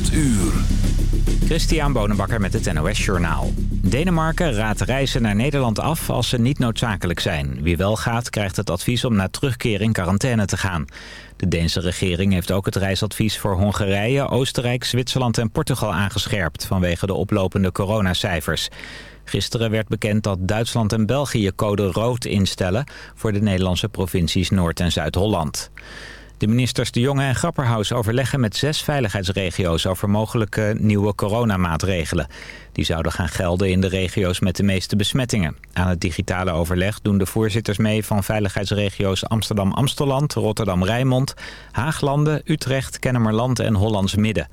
8 uur. Christian Bonenbakker met het NOS Journaal. Denemarken raadt reizen naar Nederland af als ze niet noodzakelijk zijn. Wie wel gaat, krijgt het advies om na terugkeer in quarantaine te gaan. De Deense regering heeft ook het reisadvies voor Hongarije, Oostenrijk, Zwitserland en Portugal aangescherpt... vanwege de oplopende coronacijfers. Gisteren werd bekend dat Duitsland en België code rood instellen... voor de Nederlandse provincies Noord- en Zuid-Holland. De ministers De Jonge en Grapperhaus overleggen met zes veiligheidsregio's over mogelijke nieuwe coronamaatregelen. Die zouden gaan gelden in de regio's met de meeste besmettingen. Aan het digitale overleg doen de voorzitters mee van veiligheidsregio's Amsterdam-Amsteland, Rotterdam-Rijnmond, Haaglanden, Utrecht, Kennemerland en Hollands Midden.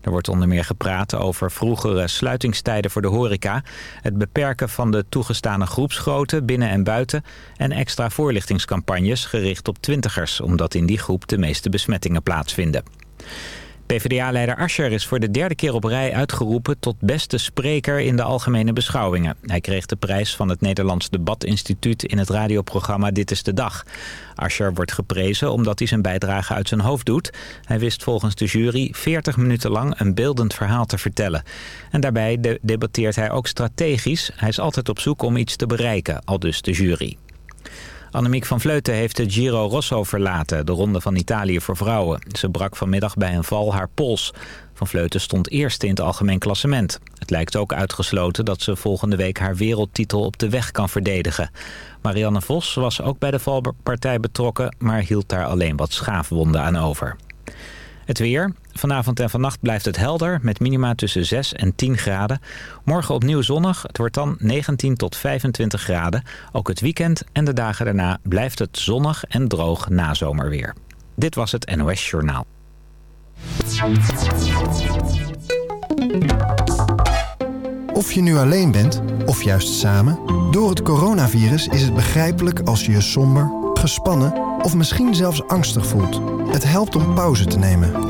Er wordt onder meer gepraat over vroegere sluitingstijden voor de horeca... het beperken van de toegestane groepsgrootte binnen en buiten... en extra voorlichtingscampagnes gericht op twintigers... omdat in die groep de meeste besmettingen plaatsvinden. PvdA-leider Ascher is voor de derde keer op rij uitgeroepen tot beste spreker in de algemene beschouwingen. Hij kreeg de prijs van het Nederlands Debatinstituut in het radioprogramma Dit is de Dag. Ascher wordt geprezen omdat hij zijn bijdrage uit zijn hoofd doet. Hij wist volgens de jury 40 minuten lang een beeldend verhaal te vertellen. En daarbij debatteert hij ook strategisch. Hij is altijd op zoek om iets te bereiken, al dus de jury. Annemiek van Vleuten heeft de Giro Rosso verlaten, de ronde van Italië voor vrouwen. Ze brak vanmiddag bij een val haar pols. Van Vleuten stond eerste in het algemeen klassement. Het lijkt ook uitgesloten dat ze volgende week haar wereldtitel op de weg kan verdedigen. Marianne Vos was ook bij de valpartij betrokken, maar hield daar alleen wat schaafwonden aan over. Het weer. Vanavond en vannacht blijft het helder met minima tussen 6 en 10 graden. Morgen opnieuw zonnig. Het wordt dan 19 tot 25 graden. Ook het weekend en de dagen daarna blijft het zonnig en droog na zomerweer. Dit was het NOS Journaal. Of je nu alleen bent, of juist samen... door het coronavirus is het begrijpelijk als je je somber, gespannen... of misschien zelfs angstig voelt. Het helpt om pauze te nemen.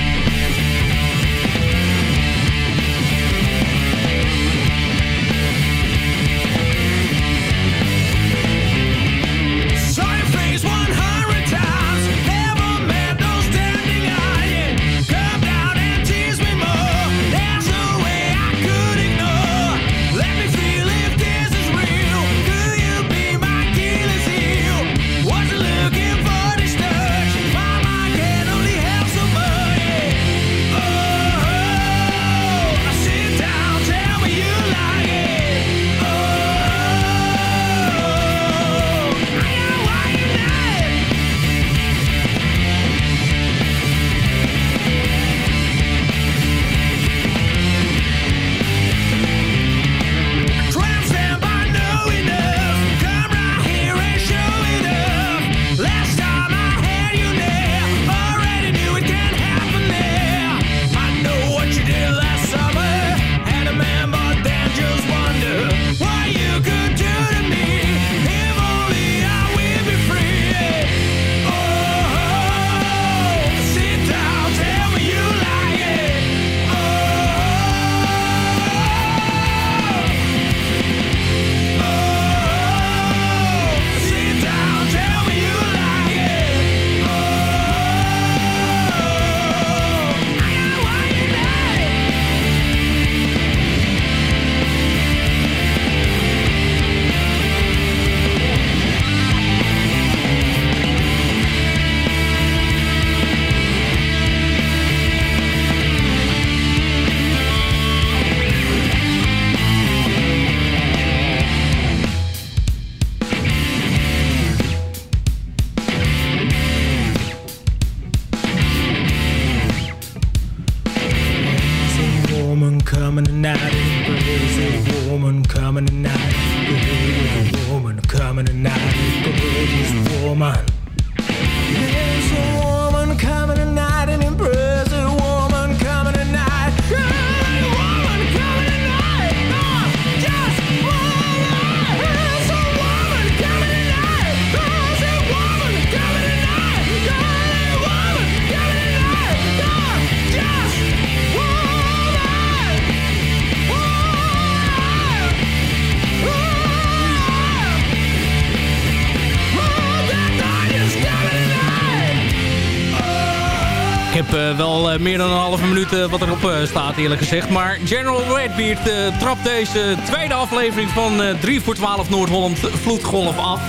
Minuut uh, wat erop staat eerlijk gezegd. Maar General Redbeard trapt deze tweede aflevering van 3 voor 12 Noord-Holland Vloedgolf af.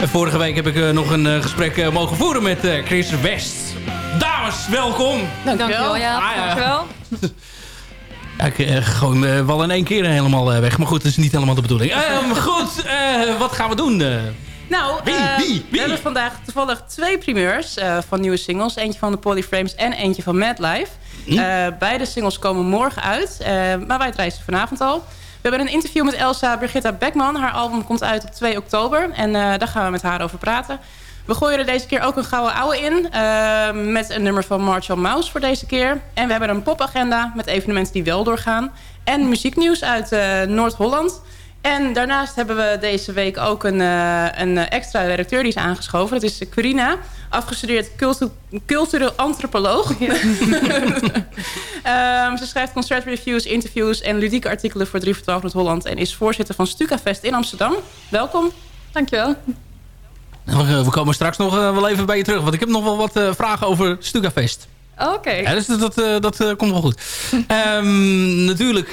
En vorige week heb ik nog een gesprek mogen voeren met Chris West. Dames, welkom. Dankjewel. Ja, ah, ja. Dankjewel. Ja, ik gooi me wel in één keer helemaal weg. Maar goed, dat is niet helemaal de bedoeling. Ehm, goed, wat gaan we doen? Nou, wie, uh, wie, wie? we hebben vandaag toevallig twee primeurs uh, van nieuwe singles. Eentje van de Polyframes en eentje van Madlife. Hm? Uh, beide singles komen morgen uit, maar wij reizen vanavond al. We hebben een interview met Elsa Brigitta Beckman. Haar album komt uit op 2 oktober en daar gaan we met haar over praten. We gooien er deze keer ook een gouden ouwe in. met een nummer van Marshall Mouse voor deze keer. En we hebben een popagenda met evenementen die wel doorgaan. En muzieknieuws uit Noord-Holland. En daarnaast hebben we deze week ook een, uh, een extra redacteur die is aangeschoven. Dat is Corina, afgestudeerd cultu cultureel antropoloog. um, ze schrijft concertreviews, interviews en ludieke artikelen voor 3 voor 12 Noord-Holland... en is voorzitter van Stukafest in Amsterdam. Welkom. Dankjewel. We, we komen straks nog uh, wel even bij je terug, want ik heb nog wel wat vragen over Stukafest. Oké. Okay. Ja, dus dat, dat, dat komt wel goed. um, natuurlijk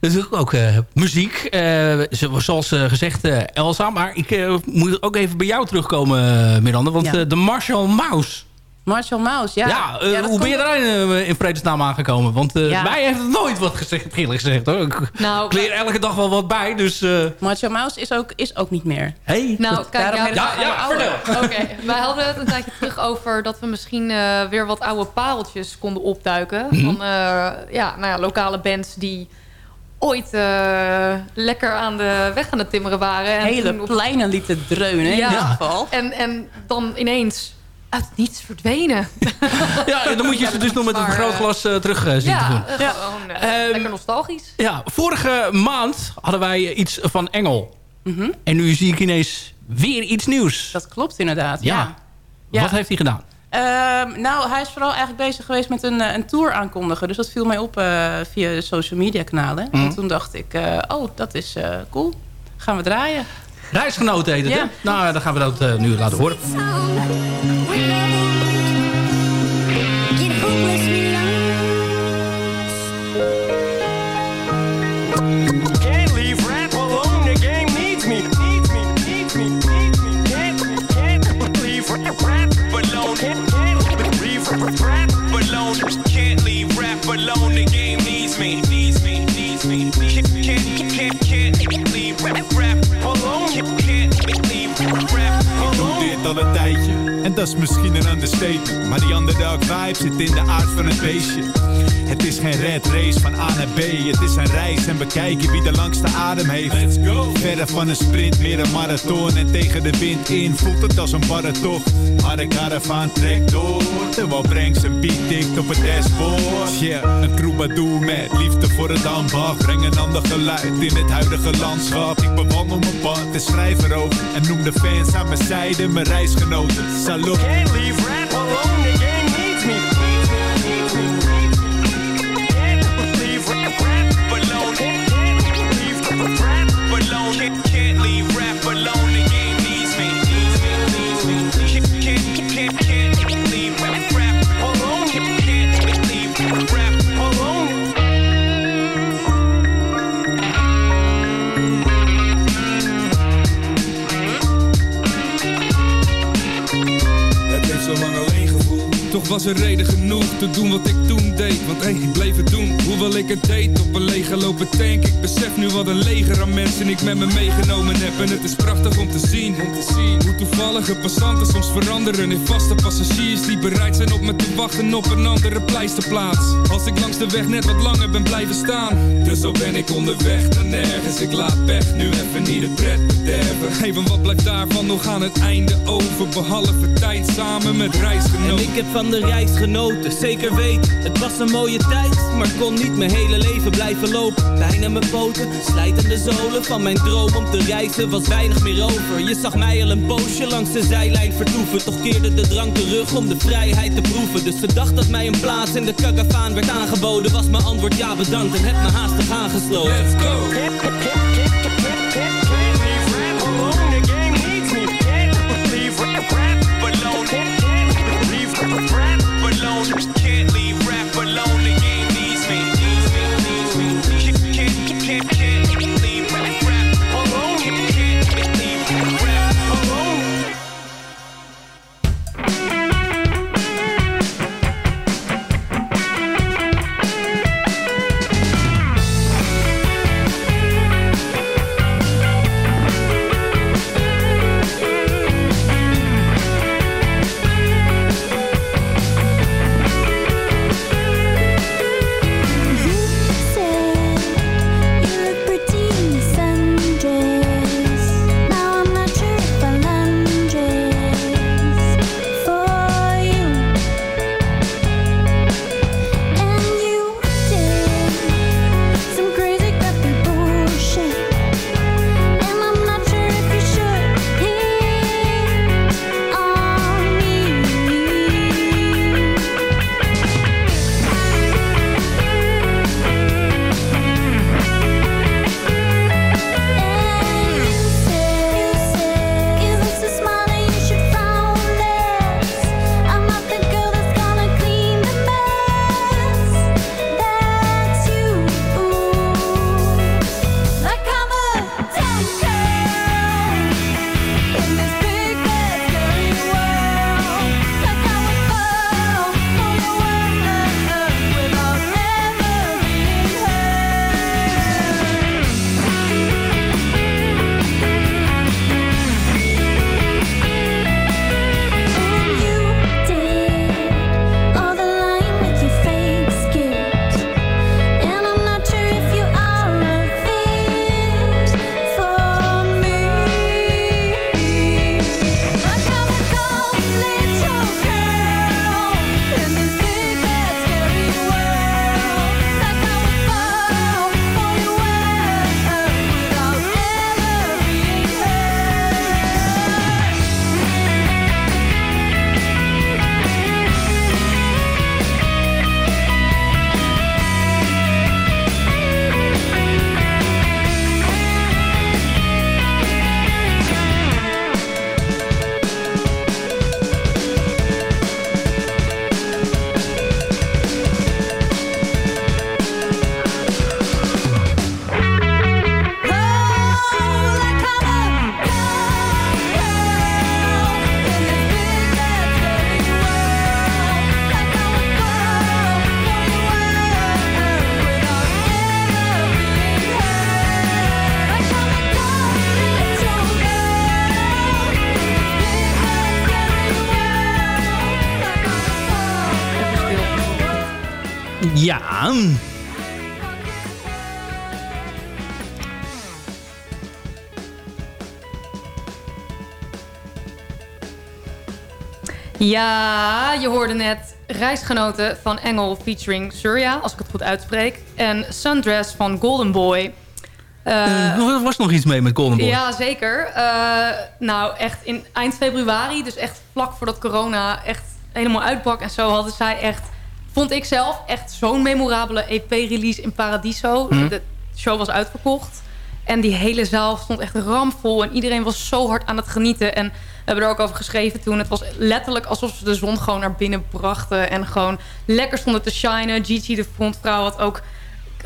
natuurlijk ook uh, muziek. Uh, zoals uh, gezegd, Elsa. Maar ik moet ook even bij jou terugkomen, Miranda. Want de Marshall Mouse... Marshall Mouse, ja. ja, ja hoe ben je daar in, in vredesnaam aangekomen? Want ja. mij heeft het nooit wat gezegd, eerlijk gezegd. Hoor. Ik nou, kleer elke dag wel wat bij, dus... Marshall Mouse is ook, is ook niet meer. Hey. Nou, kijk, ja, ja, ja vertel. Oké, wij hadden het een tijdje terug over dat we misschien weer wat oude pareltjes konden opduiken. Mm -hmm. Van ja, nou ja, lokale bands die ooit uh, lekker aan de weg aan het timmeren waren. En Hele op... pleinen lieten dreunen ja. in ieder geval. En, en dan ineens uit niets verdwenen. Ja, dan moet je ze dus nog met een groot glas uh, terug uh, zien ja, te doen. Ja, gewoon uh, lekker nostalgisch. Ja, vorige maand hadden wij iets van Engel. Mm -hmm. En nu zie ik ineens weer iets nieuws. Dat klopt inderdaad, ja. ja. Wat heeft hij gedaan? Um, nou, hij is vooral eigenlijk bezig geweest met een, een tour aankondigen. Dus dat viel mij op uh, via de social media kanalen. Mm. En toen dacht ik, uh, oh, dat is uh, cool. Gaan we draaien. Reisgenoten heet het, ja. hè? Nou, dan gaan we dat nu laten horen. En dat is misschien een understatement. Maar die underdog vibe zit in de aard van het beestje. Het is geen red race van A naar B. Het is een reis en bekijken wie de langste adem heeft. Let's go. Verder van een sprint, meer een marathon. En tegen de wind in voelt het als een barre tocht. Maar de caravan trekt door. Terwijl brengt zijn beat tikt op het dashboard. Yeah, een troubadour met liefde voor het ambacht. Breng een ander geluid in het huidige landschap. Ik bewandel mijn pad en schrijf erover. En noem de fans aan mijn zijde mijn reisgenoten. Salut. Can't leave rap alone, so long Toch was er reden genoeg te doen wat ik toen deed. Want hey, ik bleef het doen, hoewel ik het deed Op een lege lopen tank. Ik besef nu wat een leger aan mensen ik met me meegenomen heb. En het is prachtig om te zien, om te zien Hoe toevallige passanten soms veranderen in vaste passagiers Die bereid zijn op me te wachten op een andere pleisterplaats. Als ik langs de weg net wat langer ben blijven staan Dus zo ben ik onderweg naar nergens. Ik laat weg, nu even niet de pret bederven. Even wat blijft daarvan? Nog aan het einde over Behalve tijd samen met reisgenoten de reis genoten, zeker weet Het was een mooie tijd, maar kon niet mijn hele leven blijven lopen. Pijn aan mijn poten, slijtende zolen Van mijn droom om te reizen was weinig meer over. Je zag mij al een poosje langs de zijlijn vertoeven. Toch keerde de drang terug om de vrijheid te proeven. Dus de dag dat mij een plaats in de kakafaan werd aangeboden Was mijn antwoord ja bedankt. En heb me haastig aangesloten. Let's go! Ja. Ja, je hoorde net Reisgenoten van Engel featuring Surya, als ik het goed uitspreek. En Sundress van Golden Boy. Uh, er was nog iets mee met Golden Boy. Ja, zeker. Uh, nou, echt in eind februari, dus echt vlak voordat corona echt helemaal uitbrak en zo... hadden zij echt, vond ik zelf, echt zo'n memorabele EP-release in Paradiso. Mhm. De show was uitverkocht. En die hele zaal stond echt ramvol. En iedereen was zo hard aan het genieten. En we hebben er ook over geschreven toen. Het was letterlijk alsof ze de zon gewoon naar binnen brachten. En gewoon lekker stonden te shinen. Gigi, de frontvrouw, had ook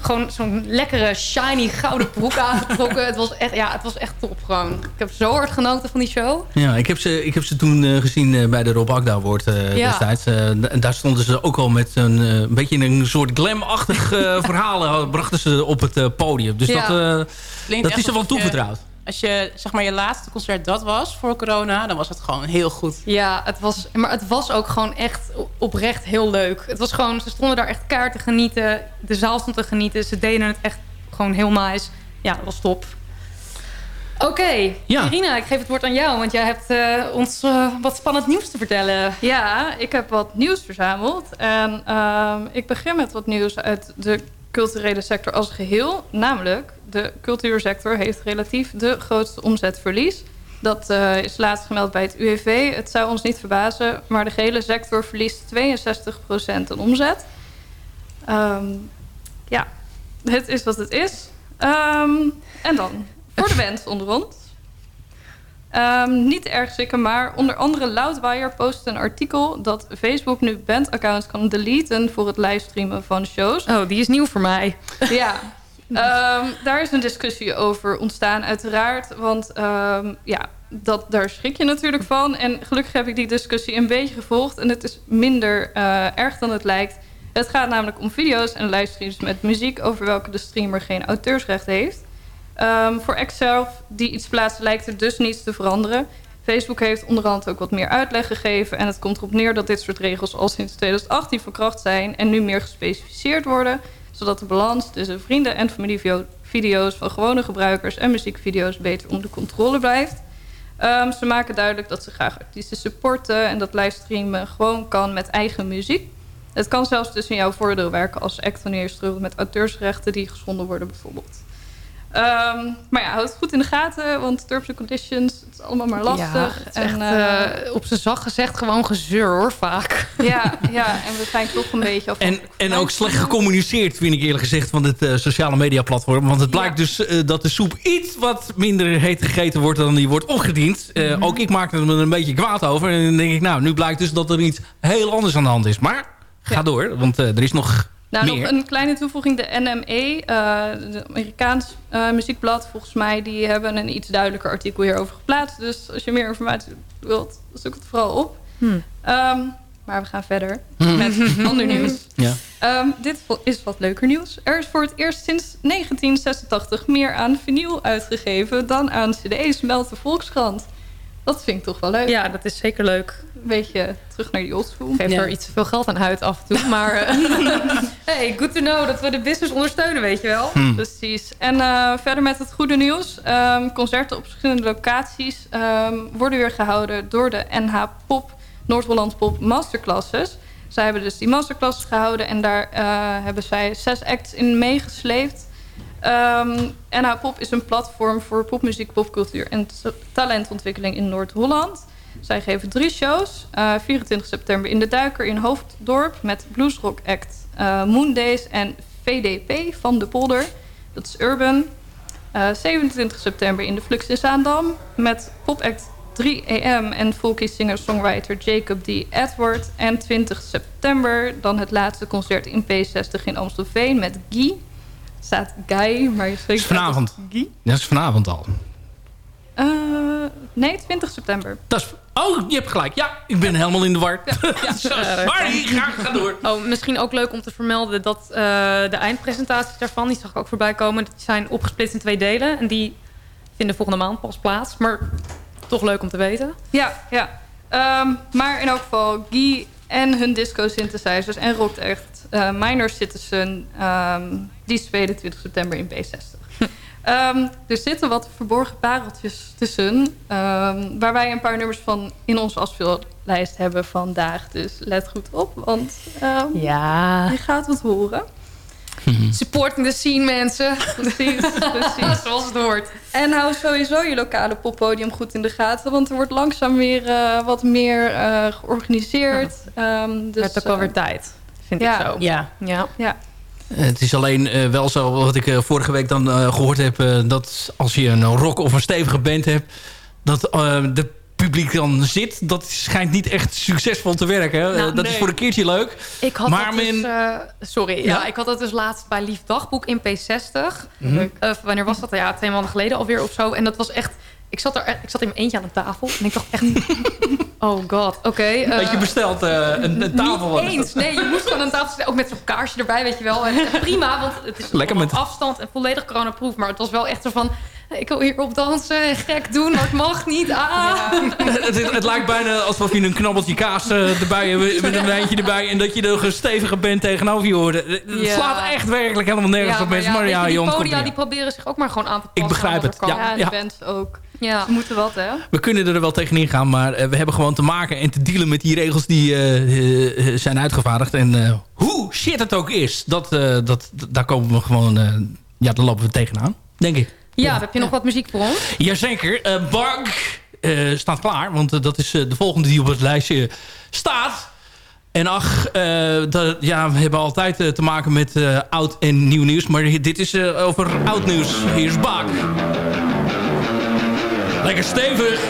gewoon zo'n lekkere, shiny, gouden broek aangetrokken. het, was echt, ja, het was echt top gewoon. Ik heb zo hard genoten van die show. Ja, ik heb ze, ik heb ze toen uh, gezien uh, bij de Rob Akda Award uh, Ja. destijds. en daar stonden ze ook al met een, een beetje een soort glam-achtig verhaal... brachten ze op het podium. Dus Ja. dat, dat is er wel toevertrouwd. Als je zeg maar je laatste concert dat was voor corona, dan was het gewoon heel goed. Ja, het was, maar het was ook gewoon echt oprecht heel leuk. Het was gewoon, ze stonden daar echt kaart te genieten. De zaal stond te genieten. Ze deden het echt gewoon heel nice. Ja, dat was top. Oké, Ja. Irina, ik geef het woord aan jou. Want jij hebt eh, ons eh, wat spannend nieuws te vertellen. Ja, ik heb wat nieuws verzameld. En ehm, ik begin met wat nieuws uit de culturele sector als geheel. Namelijk, de cultuursector heeft relatief de grootste omzetverlies. Dat eh, is laatst gemeld bij het UWV. Het zou ons niet verbazen, maar de gehele sector verliest 62% aan omzet. Ehm, ja, het is wat het is. Ehm, en dan, voor de bands onder ons. Ehm, niet erg zeker, maar onder andere Loudwire post een artikel... dat Facebook nu bandaccounts kan deleten voor het livestreamen van shows. Oh, die is nieuw voor mij. Ja, Ehm, daar is een discussie over ontstaan uiteraard. Want ehm, ja, dat, daar schrik je natuurlijk van. En gelukkig heb ik die discussie een beetje gevolgd. En het is minder eh, erg dan het lijkt. Het gaat namelijk om video's en livestreams met muziek... over welke de streamer geen auteursrecht heeft. Ehm, voor zelf, die iets plaatst, lijkt er dus niets te veranderen. Facebook heeft onderhand ook wat meer uitleg gegeven... en het komt erop neer dat dit soort regels al sinds 2018 van kracht zijn... en nu meer gespecificeerd worden... zodat de balans tussen vrienden- en familievideo's... van gewone gebruikers en muziekvideo's beter onder controle blijft. Ehm, ze maken duidelijk dat ze graag artiesten supporten... en dat livestreamen gewoon kan met eigen muziek. Het kan zelfs dus in jouw voordeel werken als act wanneer je met auteursrechten die geschonden worden bijvoorbeeld. Ehm, maar ja, houd het goed in de gaten, want terms and conditions, het is allemaal maar lastig. Ja, het is echt, op zijn zacht gezegd gewoon gezeur hoor, vaak. ja, ja, en we zijn toch een beetje En, afhankelijk en ook slecht gecommuniceerd, vind ik eerlijk gezegd, van het eh, sociale media platform. Want het blijkt dus eh, dat de soep iets wat minder heet gegeten wordt dan die wordt opgediend. Eh, Ook ik maakte er een beetje kwaad over. En dan denk ik, nou, nu blijkt dus dat er iets heel anders aan de hand is. Maar ga door, want er is nog Nou, meer. nog een kleine toevoeging. De NME, uh, de Amerikaans uh, muziekblad, volgens mij... die hebben een iets duidelijker artikel hierover geplaatst. Dus als je meer informatie wilt, zoek het vooral op. Hmm. Um, maar we gaan verder Hmm. met ander nieuws. Ja. Um, dit is wat leuker nieuws. Er is voor het eerst sinds 1986 meer aan vinyl uitgegeven... dan aan cd's, meldt de Volkskrant. Dat vind ik toch wel leuk. Ja, dat is zeker leuk. Een beetje terug naar die oldschool. Geef Ja. er iets te veel geld aan uit af en toe. Maar eh, hey, good to know dat we de business ondersteunen, weet je wel. Hmm. Precies. En uh, verder met het goede nieuws. Um, concerten op verschillende locaties um, worden weer gehouden door de NH Pop, Noord-Holland Pop Masterclasses. Zij hebben dus die masterclasses gehouden en daar uh, hebben zij zes acts in meegesleept. Um, NH Pop is een platform voor popmuziek, popcultuur en talentontwikkeling in Noord-Holland. Zij geven drie shows. Uh, 24 september in de Duiker in Hoofddorp met bluesrock act uh, Moondays en VDP van de Polder. Dat is Urban. Uh, 27 september in de Flux in Zaandam met popact 3am en folkie singer-songwriter Jacob D. Edward. En 20 september dan het laatste concert in P60 in Amstelveen met Guy. Staat Guy, maar je spreekt is vanavond. Guy. Dat is vanavond al. Uh, nee, 20 september. Dat is, oh, je hebt gelijk. Ja, ik ben helemaal in de war. Ja, Sorry, ga, ga door. Oh, misschien ook leuk om te vermelden dat uh, de eindpresentaties daarvan... die zag ik ook voorbij komen. Die zijn opgesplitst in twee delen. En die vinden volgende maand pas plaats. Maar toch leuk om te weten. Ja, ja. Um, maar in elk geval, Guy En hun disco synthesizers en Rock echt. Uh, Minor Citizen, um, die is 22 september in B60. Um, er zitten wat verborgen pareltjes tussen. Um, waar wij een paar nummers van in onze afspeellijst hebben vandaag. Dus let goed op, want um, ja. je gaat wat horen. Supporting the scene, mensen. Precies, precies. Zoals het hoort. En hou sowieso je lokale poppodium goed in de gaten. Want er wordt langzaam weer uh, wat meer uh, georganiseerd. Ja. Um, dus, het ook wel weer tijd, vind ja. ik zo. Ja. ja. ja. Het is alleen uh, wel zo, wat ik uh, vorige week dan uh, gehoord heb... dat als je een rock of een stevige band hebt... dat de publiek dan zit, dat schijnt niet echt succesvol te werken. Nou, dat nee. is voor een keertje leuk. Ik had maar dat dus, eh, sorry, ja? ja? ik had dat dus laatst bij Lief Dagboek in P60. Mhm. Uh, wanneer was dat? Ja, twee maanden geleden alweer of zo. En dat was echt... Ik zat, er, ik zat in mijn eentje aan de tafel en ik dacht echt... oh god, oké. Okay, uh, dat je bestelt uh, een, een, tafel. Niet eens, nee. Je moest gewoon een tafel zitten, ook met zo'n kaarsje erbij, weet je wel. En, prima, want het is Lekker met afstand en volledig coronaproof. Maar het was wel echt zo van... Ik wil hierop dansen en gek doen, maar het mag niet. Ah. Ja. het, het, lijkt bijna alsof je een knabbeltje kaas uh, erbij hebt met een wijntje erbij. En dat je de stevige band tegenover je hoort. Het ja. slaat echt werkelijk helemaal nergens ja, op mensen. Maar, maar ja, die Jon, podia die proberen zich ook maar gewoon aan te passen. Ik begrijp het. Ja, ja, bands ook. Ja. Ze moeten wat, hè? We kunnen er wel tegenin gaan, maar uh, we hebben gewoon te maken en te dealen met die regels die uh, zijn uitgevaardigd. En hoe shit het ook is, dat, dat, daar komen we gewoon, ja, daar lopen we tegenaan, denk ik. Ja, heb je nog wat muziek voor ons? Jazeker. Uh, Bug uh, staat klaar. Want uh, dat is de volgende die op het lijstje staat. En ach, dat, ja, we hebben altijd te maken met oud en nieuw nieuws. Maar dit is over oud nieuws. Hier is Bug. Lekker stevig.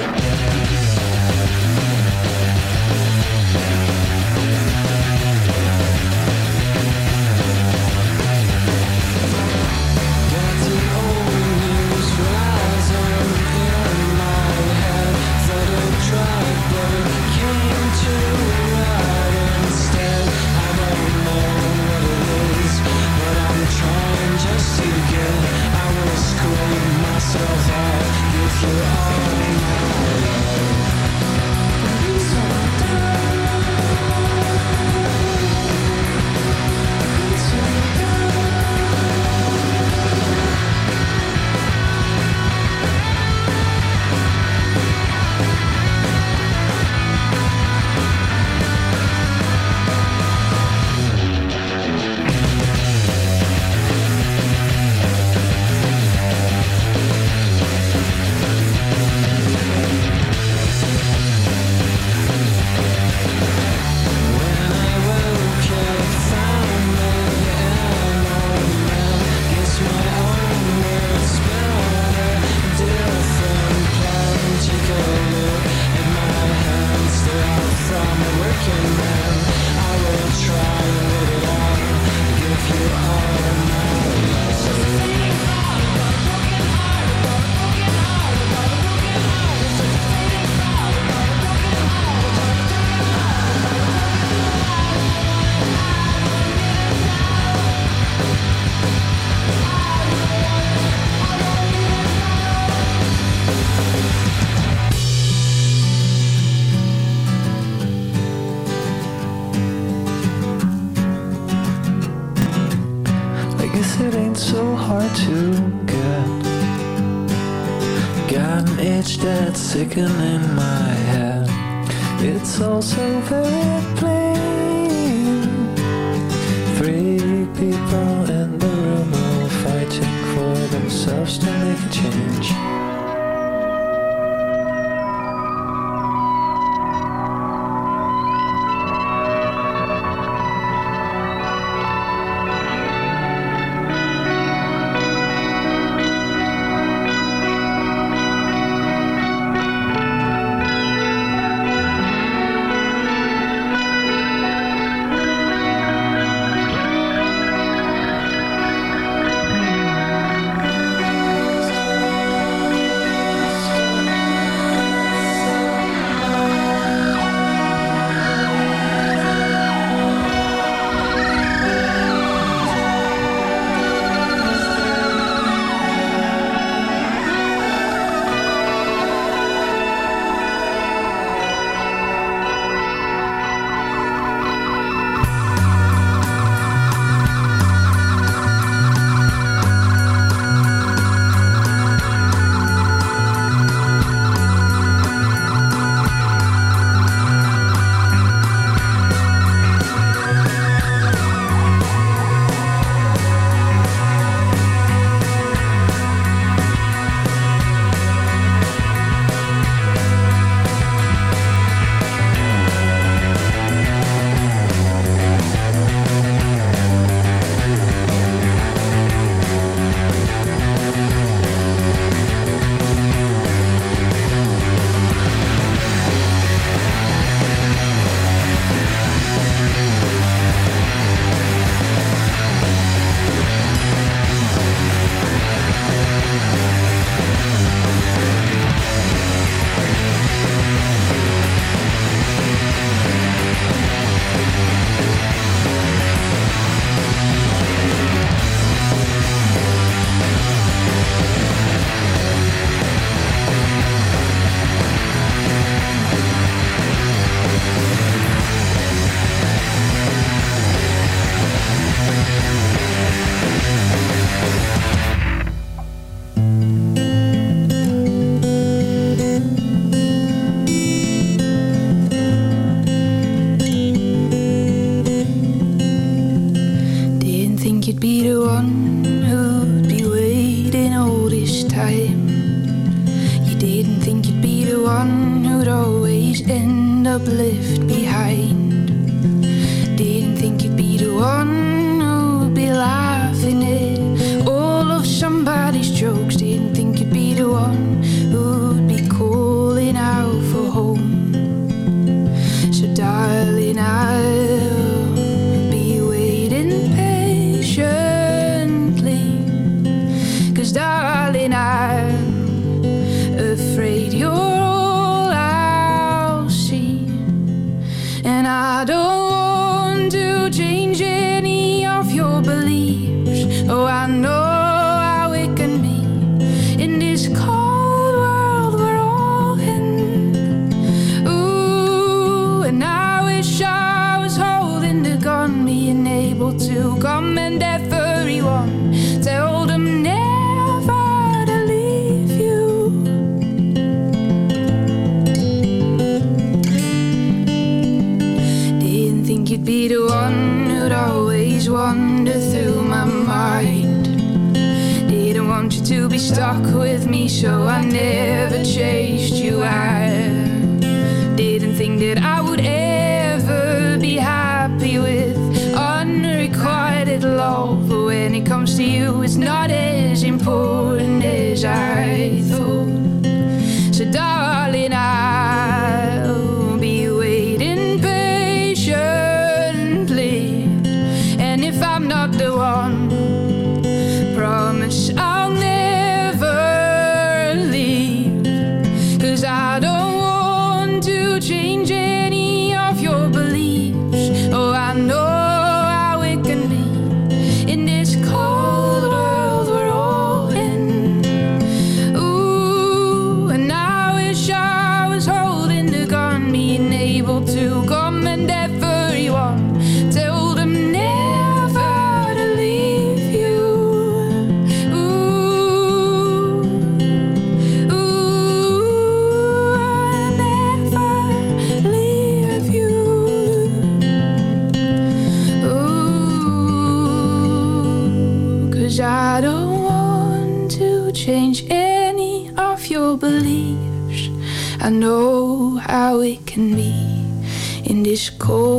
In my head. It's all so very plain. Three people in the room all fighting for themselves to make a change. To be stuck with me, so I never chased you out. Didn't think that I would ever be happy with unrequited love. But when it comes to you, it's not as how it can be in this cold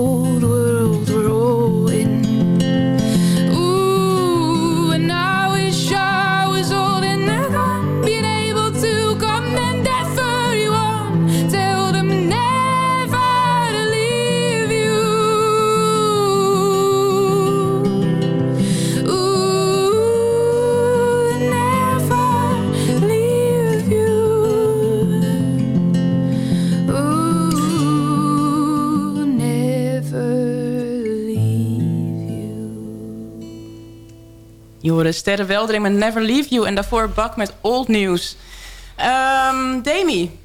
Je hoorde Sterre Weldering met Never Leave You. En daarvoor Bak met Old News. Ehm Demi.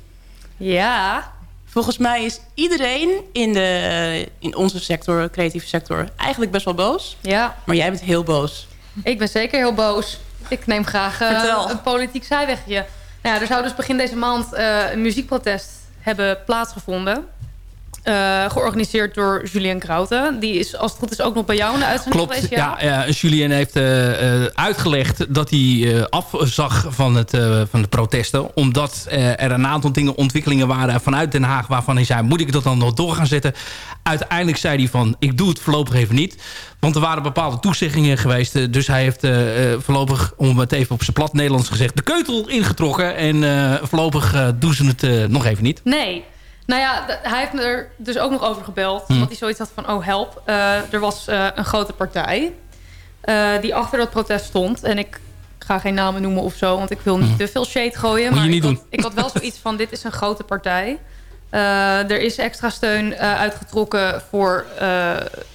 Ja? Volgens mij is iedereen in, de, in onze sector, creatieve sector, eigenlijk best wel boos. Ja. Maar jij bent heel boos. Ik ben zeker heel boos. Ik neem graag eh, een politiek zijwegje. Nou ja, er zou dus begin deze maand eh, een muziekprotest hebben plaatsgevonden. Eh, georganiseerd door Julien Krauten. Die is, als het goed is, ook nog bij jou in de uitzending Klopt, geweest. ja. ja Julien heeft eh, eh, uitgelegd dat hij afzag van, het, van de protesten. Omdat er een aantal dingen, ontwikkelingen waren vanuit Den Haag... waarvan hij zei, moet ik dat dan nog door gaan zetten? Uiteindelijk zei hij van, ik doe het voorlopig even niet. Want er waren bepaalde toezeggingen geweest. dus hij heeft voorlopig, om het even op zijn plat Nederlands gezegd... de keutel ingetrokken. En voorlopig doen ze het nog even niet. Nee. Nou ja, hij heeft me er dus ook nog over gebeld. Hm. Want hij zoiets had van, oh help. Eh, er was eh, een grote partij eh, die achter dat protest stond. En ik ga geen namen noemen of zo, want ik wil niet Hm. te veel shade gooien. Maar niet ik, doen. Had, ik had wel zoiets van, dit is een grote partij. Er is extra steun uitgetrokken voor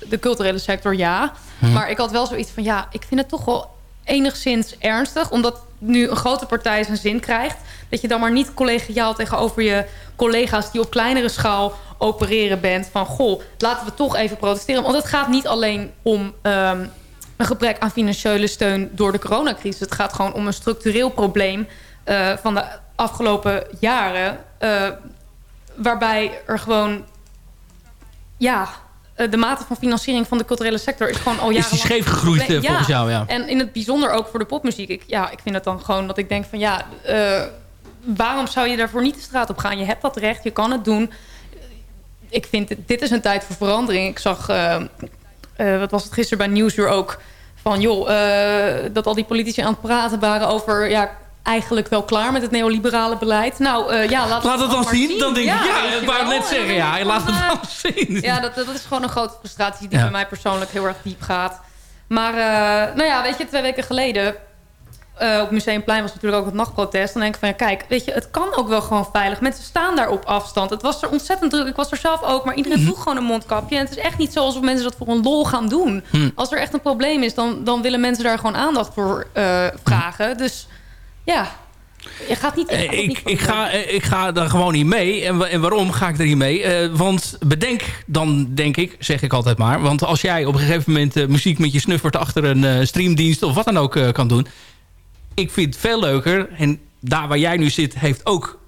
de culturele sector, ja. Hm. Maar ik had wel zoiets van, ja, ik vind het toch wel enigszins ernstig. Omdat nu een grote partij zijn zin krijgt. Dat je dan maar niet collegiaal tegenover je collega's... die op kleinere schaal opereren bent. Van, goh, laten we toch even protesteren. Want het gaat niet alleen om... ehm, een gebrek aan financiële steun door de coronacrisis. Het gaat gewoon om een structureel probleem eh, van de afgelopen jaren. eh, waarbij er gewoon ja, de mate van financiering van de culturele sector is gewoon al jaren. Is die scheef gegroeid Nee, eh, volgens jou, ja. En in het bijzonder ook voor de popmuziek. Ik, ja, ik vind het dan gewoon dat ik denk van ja, eh, waarom zou je daarvoor niet de straat op gaan? Je hebt dat recht, je kan het doen. Ik vind dit, dit is een tijd voor verandering. Ik zag, eh, eh, wat was het gisteren bij Nieuwsuur ook, van joh, eh, dat al die politici aan het praten waren over ja, eigenlijk wel klaar met het neoliberale beleid. Nou eh, ja, laat, Laat het dan zien. Dan denk ik, ja, ik wou wel. net En zeggen. Ja, laat het eh, dan zien. ja, dat, dat is gewoon een grote frustratie die Ja. bij mij persoonlijk heel erg diep gaat. Maar eh, nou ja, weet je, twee weken geleden... eh, op Museumplein was natuurlijk ook het nachtprotest. Dan denk ik van, ja, kijk, weet je, het kan ook wel gewoon veilig. Mensen staan daar op afstand. Het was er ontzettend druk. Ik was er zelf ook, maar iedereen Mhm. droeg gewoon een mondkapje. En het is echt niet zo alsof mensen dat voor een lol gaan doen. Hm. Als er echt een probleem is, dan, dan willen mensen daar gewoon aandacht voor eh, vragen. Dus ja, je gaat niet... je gaat Eh, niet Ik, ik, ga, eh, ik ga daar gewoon niet mee. En, en waarom ga ik er niet mee? Eh, want bedenk dan, denk ik, zeg ik altijd maar. Want als jij op een gegeven moment muziek met je snuffert... achter een streamdienst of wat dan ook kan doen... ik vind het veel leuker. En daar waar jij nu zit, heeft ook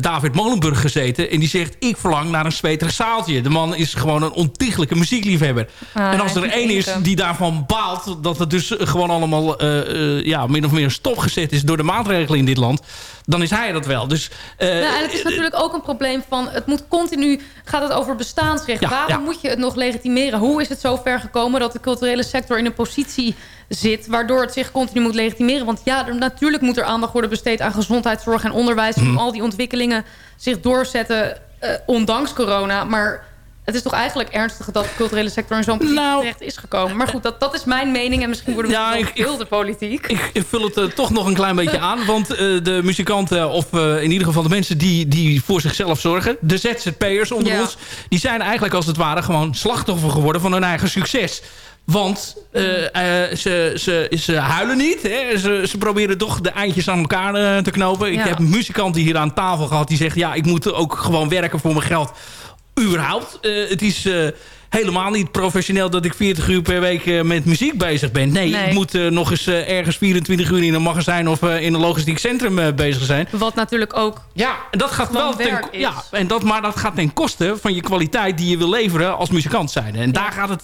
David Molenburg gezeten. En die zegt, ik verlang naar een zweterig zaaltje. De man is gewoon een ontiegelijke muziekliefhebber. Ah, en als er één is die daarvan baalt... dat het dus gewoon allemaal eh, eh, ja, min of meer stopgezet is... door de maatregelen in dit land... dan is hij dat wel. Dus, eh, Nou, en het is natuurlijk ook een probleem van... het moet continu, gaat het over bestaansrecht. Ja, Waarom ja. moet je het nog legitimeren? Hoe is het zo ver gekomen dat de culturele sector in een positie zit... waardoor het zich continu moet legitimeren? Want ja, er, natuurlijk moet er aandacht worden besteed aan gezondheidszorg en onderwijs... Mhm. om al die ontwikkelingen zich doorzetten, eh, ondanks corona. Maar het is toch eigenlijk ernstig dat de culturele sector in zo'n positie Nou, terecht is gekomen. Maar goed, dat, dat is mijn mening en misschien worden we Ja, ik- heel de politiek. ik, ik vul het eh, toch nog een klein beetje aan. Want eh, de muzikanten, of eh, in ieder geval de mensen die, die voor zichzelf zorgen... de ZZP'ers onder Ja. ons... die zijn eigenlijk als het ware gewoon slachtoffer geworden van hun eigen succes. Want ze, ze, ze huilen niet. Hè? Ze, ze proberen toch de eindjes aan elkaar te knopen. Ik heb muzikanten hier aan tafel gehad die zegt... ja, ik moet ook gewoon werken voor mijn geld. Überhaupt. Eh, het is... eh, Helemaal niet professioneel dat ik 40 uur per week eh, met muziek bezig ben. Nee, Nee. ik moet nog eens ergens 24 uur in een magazijn of in een logistiek centrum bezig zijn. Wat natuurlijk ook Ja, en dat gaat wel ten, is. ja, en dat, maar dat gaat ten koste van je kwaliteit die je wil leveren als muzikant zijn. En daar gaat het,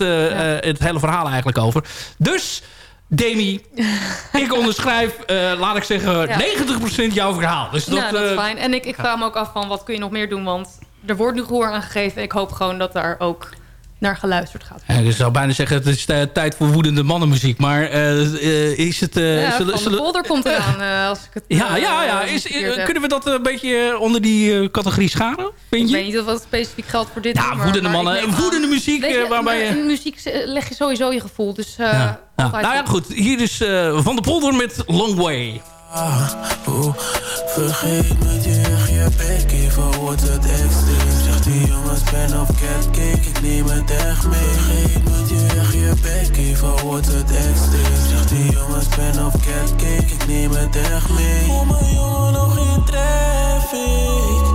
het hele verhaal eigenlijk over. Dus, Demi, ik onderschrijf, laat ik zeggen, Ja. 90% jouw verhaal. Dus dat, nou, dat is eh, fijn. En ik, ik vraag me ook af van wat kun je nog meer doen. Want er wordt nu gehoor aangegeven. Ik hoop gewoon dat daar ook naar geluisterd gaat. Ja, ik zou bijna zeggen, het is eh, tijd voor woedende mannenmuziek. Maar eh, is het... eh, ja, zullen- van de zullen- polder komt eraan. als ik het, Ja, ja, ja. Is, kunnen we dat een beetje onder die categorie scharen? Vind Ik je? weet niet of dat specifiek geldt voor dit. Ja, nummer, woedende mannen. aan- Woedende muziek, je, waarbij In muziek leg je sowieso je gevoel. Dus Ja. Nou ja, goed. Hier is Van de Polder met Long Way. Oeh, vergeet me terug je bek, even wordt het extreem Zegt die jongens ben op catcake, ik neem het echt mee. Vergeet me terug je bek, even wordt het extreem Zegt die jongens ben op catcake, ik neem het echt mee. Voor mijn jongen nog in traffic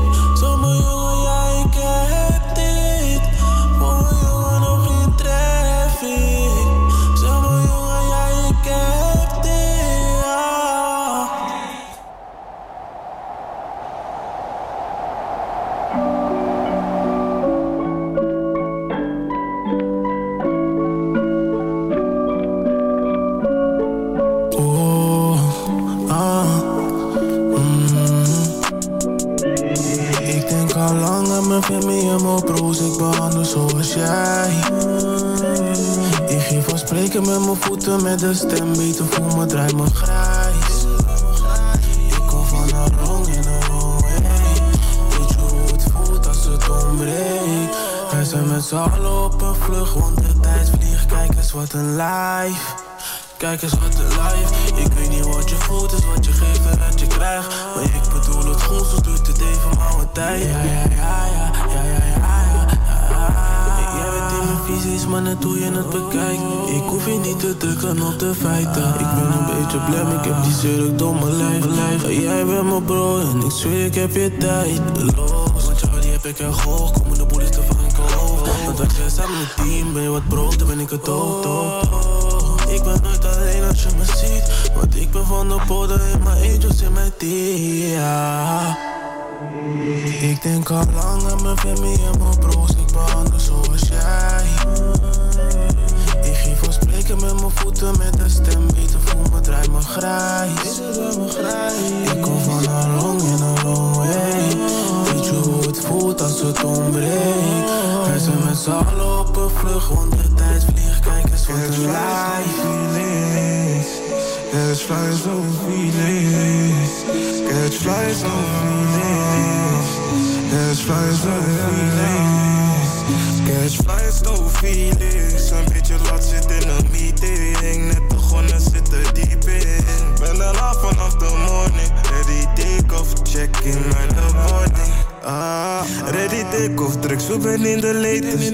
mijn voeten, met de stem, beter voel me, draai me grijs. Ik kom van een wrong en een way. Weet je hoe het voelt als het ontbreekt? Wij zijn met z'n allen op een vlucht, want de tijd vliegt, kijk eens wat een life. Kijk eens wat een life Ik weet niet wat je voelt, is wat je geeft en wat je krijgt Maar ik bedoel het goed, zo duurt het even wat tijd ja, ja, visies, maar net hoe je het bekijkt Ik hoef je niet te drukken op de feiten. Ik ben een beetje blem, ik heb die zurk door mijn lijf. Maar Jij bent mijn bro en ik zweer ik heb je tijd. Los, want jou die heb ik echt hoog Komen de boelies te van hoofd Want als jij samen een team ben je wat brood, dan ben ik het dood. Ik ben nooit alleen als je me ziet. Want ik ben van de bodem en mijn angels in mijn ja. Ik denk al lang aan mijn familie en mijn met mijn voeten, met de stem beter voel me, draai me grijs. Ik kom van een long in een long way. Weet je hoe het voelt als het ontbreekt? Wij zijn met z'n allen op een vlucht, want de tijd vliegt, kijk eens wat een lijf. Catch flies over feelings. Catch flies over feelings. Catch flies over feelings. Catch flies over feelings. Check in de boarding. Ah, ready take off, drugs, ben in de latest.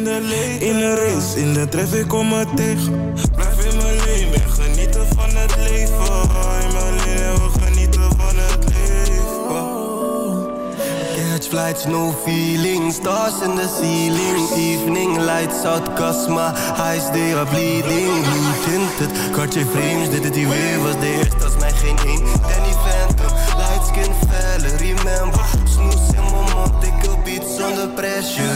In de race, in de traffic kom me tegen. Blijf in mijn lane, ben genieten van het leven. In mijn lane, we genieten van het leven. Catch flights, no feeling. Stars in the ceiling. Evening lights out, Casma. Eyes, they are bleeding. Blue tinted, Cartier frames. Dit het die weer was de eerste als mij geen één. Beat zonder pressure.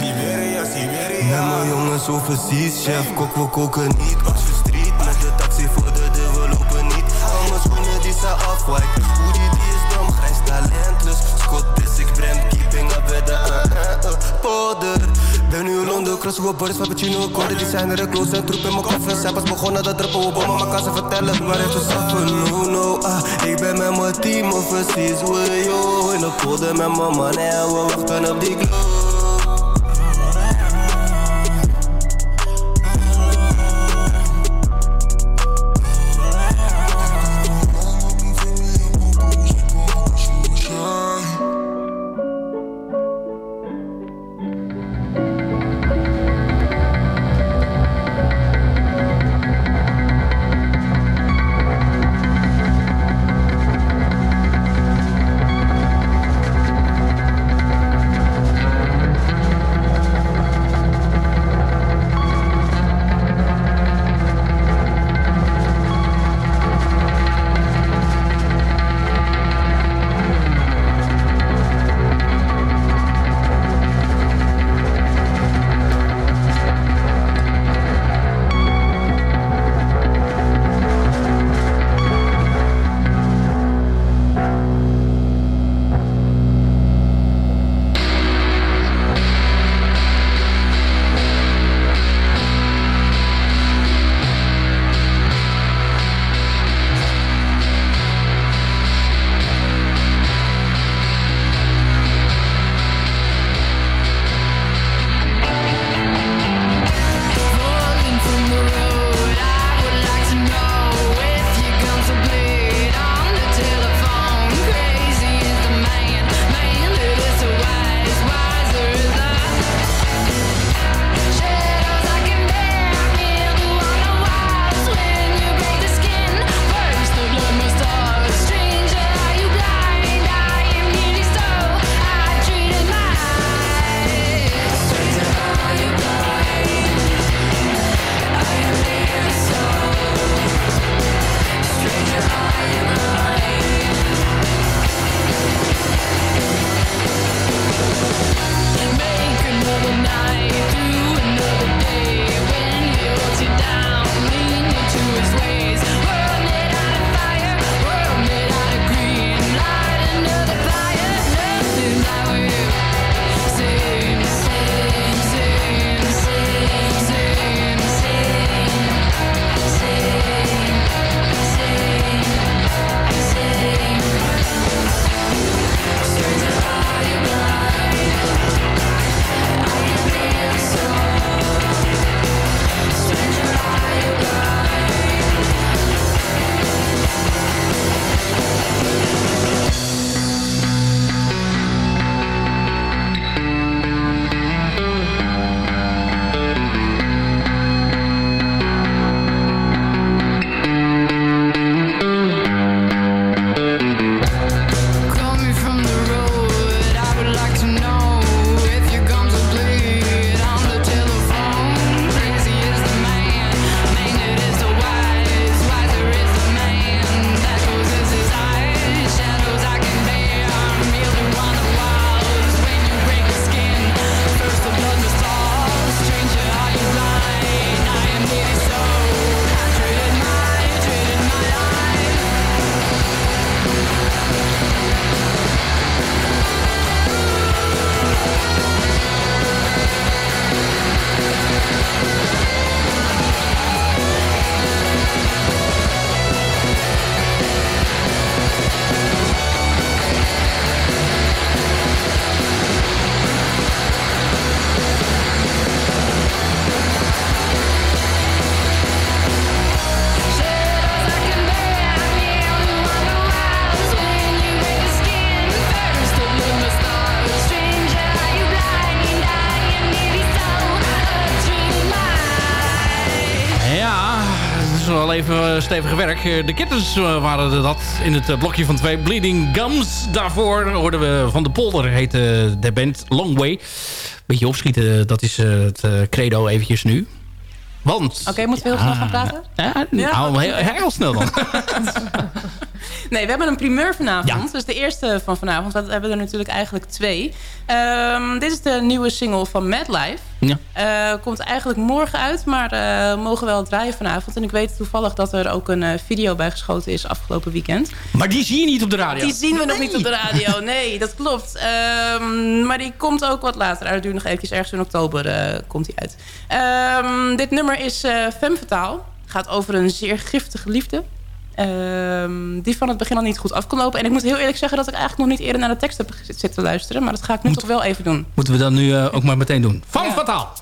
Met mijn jongens overseas, chef. Kok, we koken niet. Oxford Street, met de taxi voor de deur, we lopen niet. Al mijn schoenen die zijn afwijk. Hoe die die is dom, grijs talentless. Scott is ik brand, keeping up with the uh, uh, uh, Poder. Ben nu in Londen, cross op Boris, Pappuccino, Corde, die zijn er close en troep in mijn koffer. Zijn pas begonnen, dat druppel op, maar kan ze vertellen. Heeft ze saffen? No, no, ah. Ik ben met mijn team overseas, we yo. In de polder met mijn man en we wachten op die glow. Even stevige werk. de Kittens waren dat in het blokje van twee. Bleeding Gums. Daarvoor hoorden we van de polder, heette de band Long Way. Beetje opschieten, dat is het credo eventjes nu. Want... Oké, moeten we heel snel gaan praten? Ja, nou, heel, heel snel dan. Nee, we hebben een primeur vanavond. Dus de eerste van vanavond. We hebben er natuurlijk eigenlijk twee. Um, dit is de nieuwe single van Madlife. Ja. Uh, komt eigenlijk morgen uit, maar uh, mogen wel draaien vanavond. En ik weet toevallig dat er ook een uh, video bij geschoten is afgelopen weekend. Maar die zie je niet op de radio? Die zien we nog niet op de radio, nee, dat klopt. Um, maar die komt ook wat later uit. Duurt nog eventjes, ergens in oktober komt die uit. Um, dit nummer is Femme Fatale. Gaat over een zeer giftige liefde. Um, die van het begin al niet goed af kon lopen. En ik moet heel eerlijk zeggen dat ik eigenlijk nog niet eerder naar de tekst heb zitten luisteren. Maar dat ga ik nu toch wel even doen. Moeten we dat nu uh, ook maar meteen doen. Van ja. Fataal!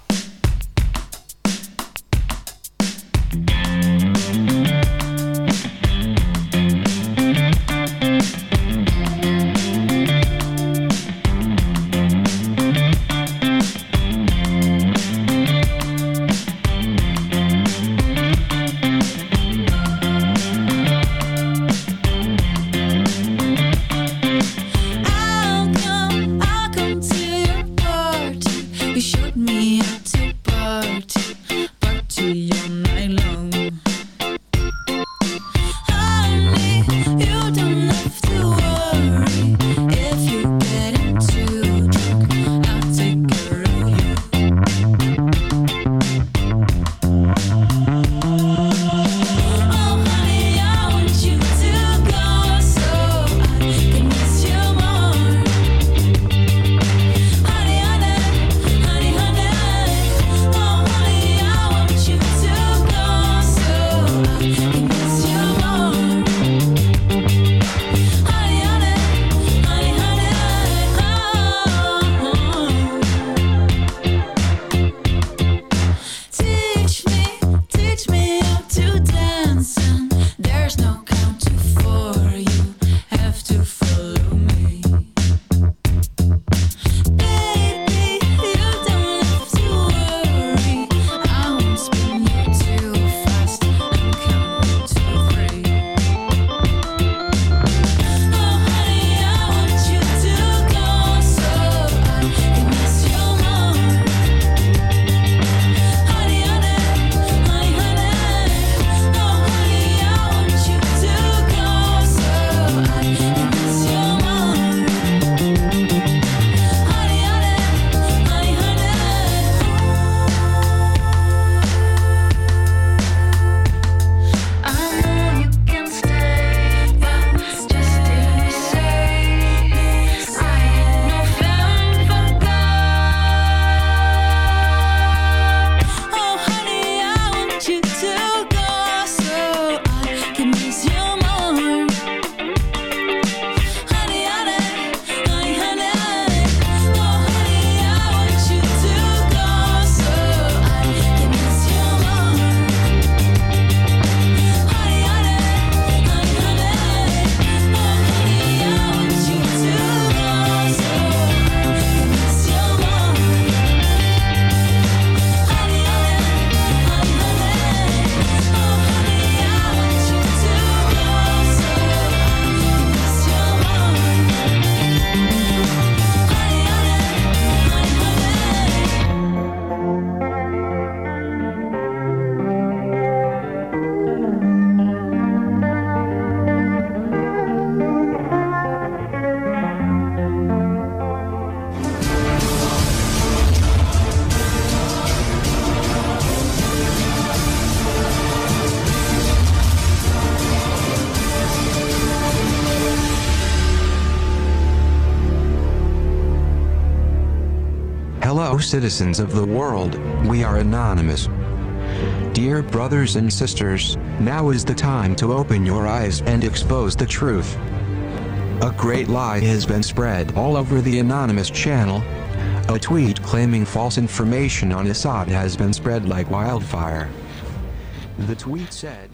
Citizens of the world, we are anonymous. Dear brothers and sisters, now is the time to open your eyes and expose the truth. A great lie has been spread all over the anonymous channel. A tweet claiming false information on Assad has been spread like wildfire. The tweet said,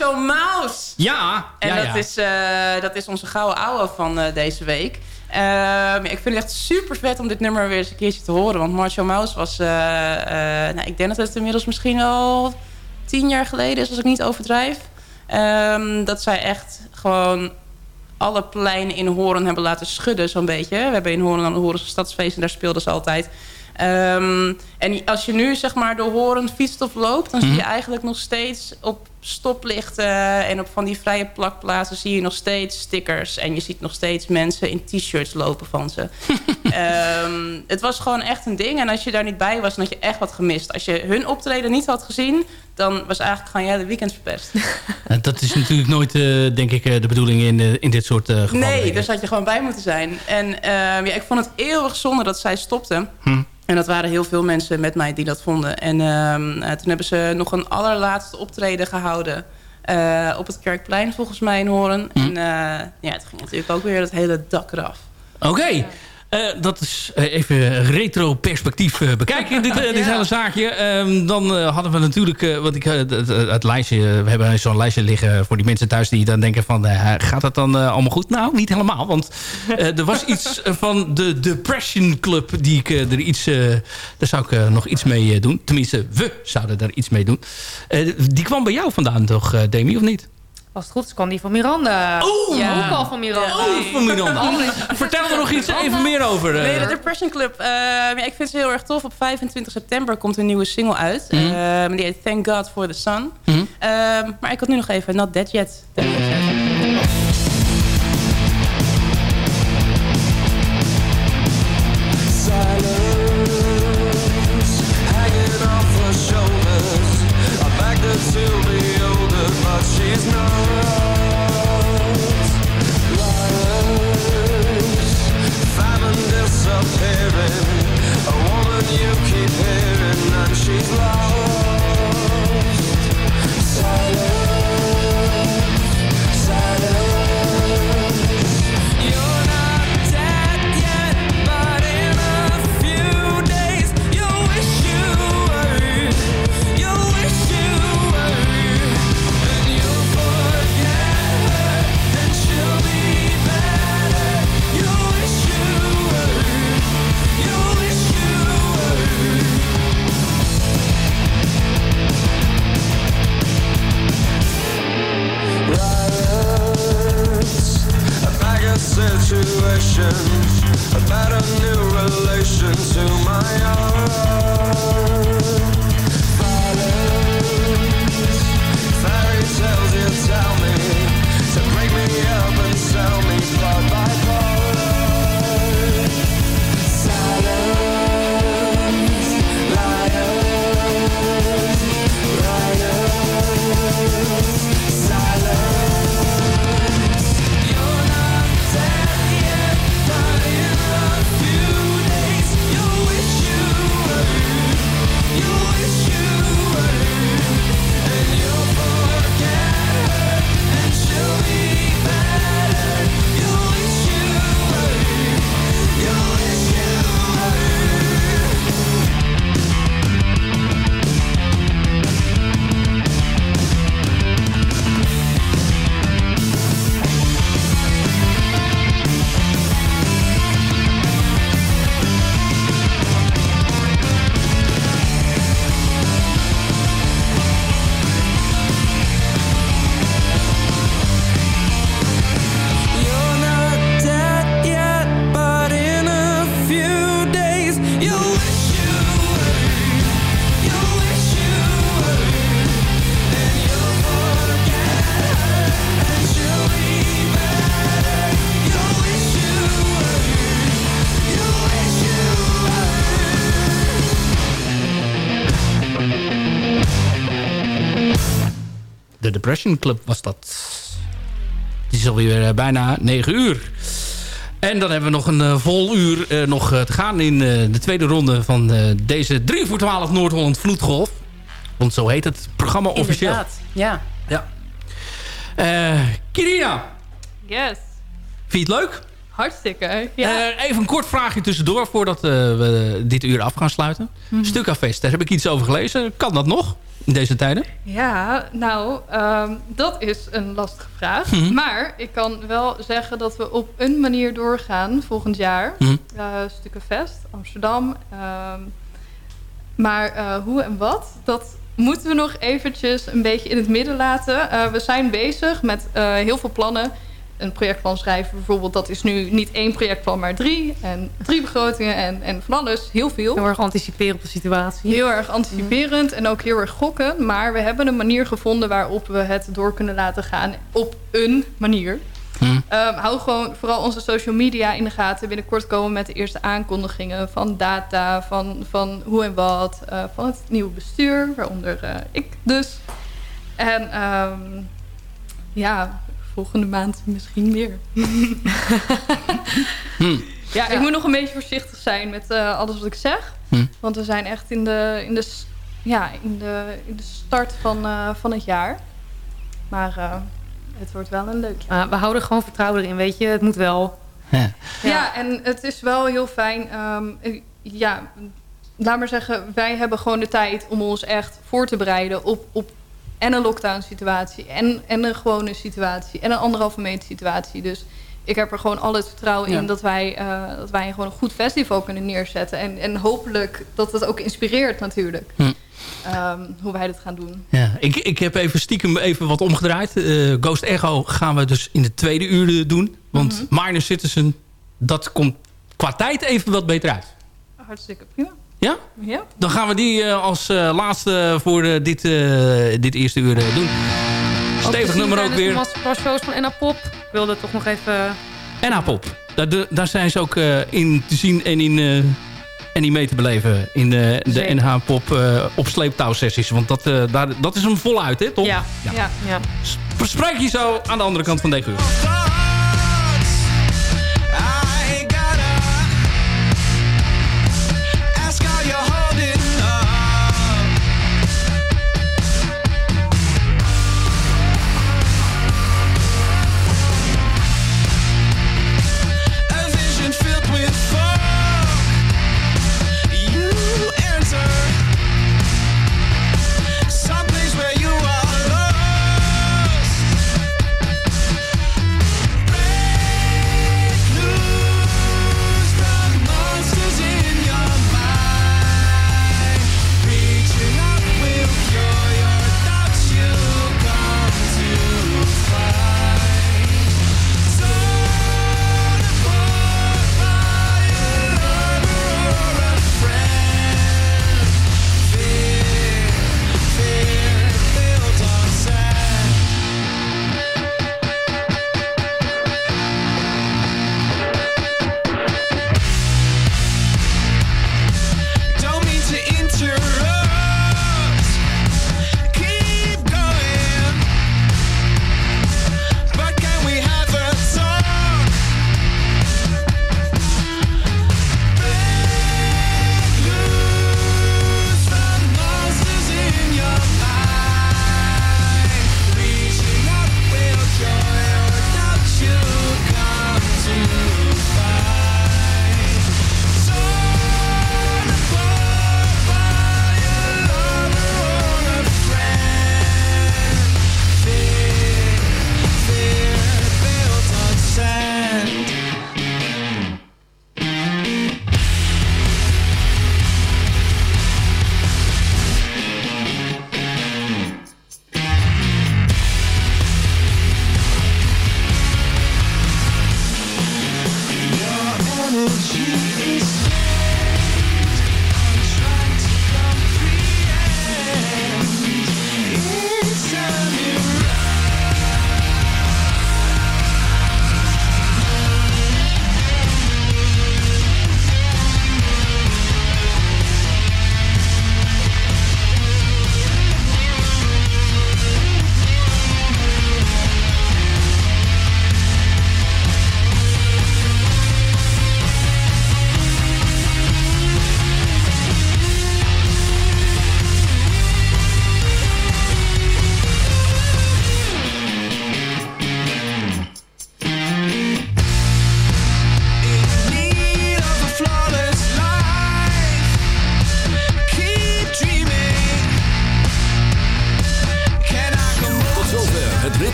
Marshall Mouse. Ja, En ja, dat, ja. Is, eh, dat is onze gouden ouwe van eh, deze week. Ehm, ik vind het echt super vet om dit nummer weer eens een keertje te horen. Want Marshall Mouse was... eh, nou, ik denk dat het inmiddels misschien al tien jaar geleden is, als ik niet overdrijf. Ehm, dat zij echt gewoon alle pleinen in Horen hebben laten schudden, zo'n beetje. We hebben in Horen een Horense stadsfeest en daar speelden ze altijd. Ehm, en als je nu zeg maar door Horen fietst of loopt... dan zie je eigenlijk nog steeds op stoplichten... en op van die vrije plakplaatsen zie je nog steeds stickers... en je ziet nog steeds mensen in t-shirts lopen van ze. Ehm, het was gewoon echt een ding. En als je daar niet bij was, dan had je echt wat gemist. Als je hun optreden niet had gezien... dan was eigenlijk gewoon jij de weekend verpest. Dat is natuurlijk nooit, eh, denk ik, eh, de bedoeling in, eh, in dit soort eh, gevallen. Nee, dus had je gewoon bij moeten zijn. En ehm, ja, ik vond het eeuwig zonde dat zij stopte. En dat waren heel veel mensen met mij die dat vonden. En ehm, eh, toen hebben ze nog een allerlaatste optreden gehouden... eh, op het Kerkplein, volgens mij, in Horen. Hm. En eh, ja, het ging natuurlijk ook weer het hele dak eraf. Oké. Eh, dat is eh, even retro perspectief eh, bekijken, dit, dit hele zaakje. Ehm, dan hadden we natuurlijk, wat ik, het, lijstje, we hebben zo'n lijstje liggen voor die mensen thuis die dan denken van, gaat het dan allemaal goed? Nou, niet helemaal, want er was iets van de Depression Club, die ik er iets, daar zou ik nog iets mee doen. Tenminste, we zouden daar iets mee doen. Die kwam bij jou vandaan toch, Demi, of niet? Als het goed is, kwam die van Miranda. Oeh! Ja. Ook al van Miranda. Oh, van Miranda. Vertel er nog iets even meer over. eh. Nee, de Depression Club. eh, ja, ik vind ze heel erg tof. Op 25 september komt een nieuwe single uit. Mhm. Eh, die heet Thank God for the Sun. Mhm. Eh, maar ik had nu nog even Not Dead Yet. Silence Club was dat. Het is alweer eh, bijna 9 uur. En dan hebben we nog een eh, vol uur eh, nog te gaan in eh, de tweede ronde van eh, deze 3 voor 12 Noord-Holland Vloedgolf. Want zo heet het programma officieel. Inderdaad, ja. Ja. Eh, Kirina, Yes. vind je het leuk? Hartstikke. Ja. Eh, even een kort vraagje tussendoor voordat eh, we dit uur af gaan sluiten. Mhm. Stukafest, daar heb ik iets over gelezen. Kan dat nog in deze tijden? Ja, nou, ehm, dat is een lastige vraag. Mhm. Maar ik kan wel zeggen dat we op een manier doorgaan volgend jaar. Mhm. Eh, Stukkenfest, Amsterdam. ehm, maar eh, hoe en wat, dat moeten we nog eventjes een beetje in het midden laten. Eh, we zijn bezig met eh, heel veel plannen. Een projectplan schrijven bijvoorbeeld, dat is nu niet één projectplan, maar drie. En drie begrotingen en, en van alles, heel veel. Heel erg anticiperen op de situatie. Heel erg anticiperend en ook heel erg gokken. Maar we hebben een manier gevonden waarop we het door kunnen laten gaan. Op een manier. Ehm, hou gewoon vooral onze social media in de gaten. Binnenkort komen we met de eerste aankondigingen van data, van, van hoe en wat. eh, van het nieuwe bestuur, waaronder eh, ik dus. En ehm, ja, volgende maand misschien weer. Ja, ik moet nog een beetje voorzichtig zijn met eh, alles wat ik zeg. Hm. Want we zijn echt in de, in de, ja, in de, in de start van, eh, van het jaar. Maar eh, het wordt wel een leuk jaar. We houden gewoon vertrouwen erin, weet je. Het moet wel. Ja. en het is wel heel fijn. ehm, eh, ja, laat maar zeggen, wij hebben gewoon de tijd om ons echt voor te bereiden op, op en een lockdown situatie en, en een gewone situatie en een anderhalve meter situatie. Dus ik heb er gewoon al het vertrouwen Ja. in dat wij, eh, dat wij gewoon een goed festival kunnen neerzetten. En, en hopelijk dat het ook inspireert natuurlijk. Hm. Ehm, hoe wij dit gaan doen. Ja, ik, ik heb even stiekem even wat omgedraaid. Eh, Ghost Echo gaan we dus in de tweede uur eh, doen. Want Minor Citizen, dat komt qua tijd even wat beter uit. Hartstikke prima. Ja? Ja. Dan gaan we die eh, als eh, laatste voor eh, dit, eh, dit eerste uur eh, doen. Stevig nummer ook weer. Shows van Enna Pop. Ik wilde toch nog even... En Pop. Daar, de- daar zijn ze ook eh, in te zien en in, eh, en in mee te beleven. In de, de. NH Pop op sleeptouwsessies. Want dat, eh, daar, dat is hem voluit, hè? Toch? Ja. Ja. ja. Spreek je zo aan de andere kant van deze uur.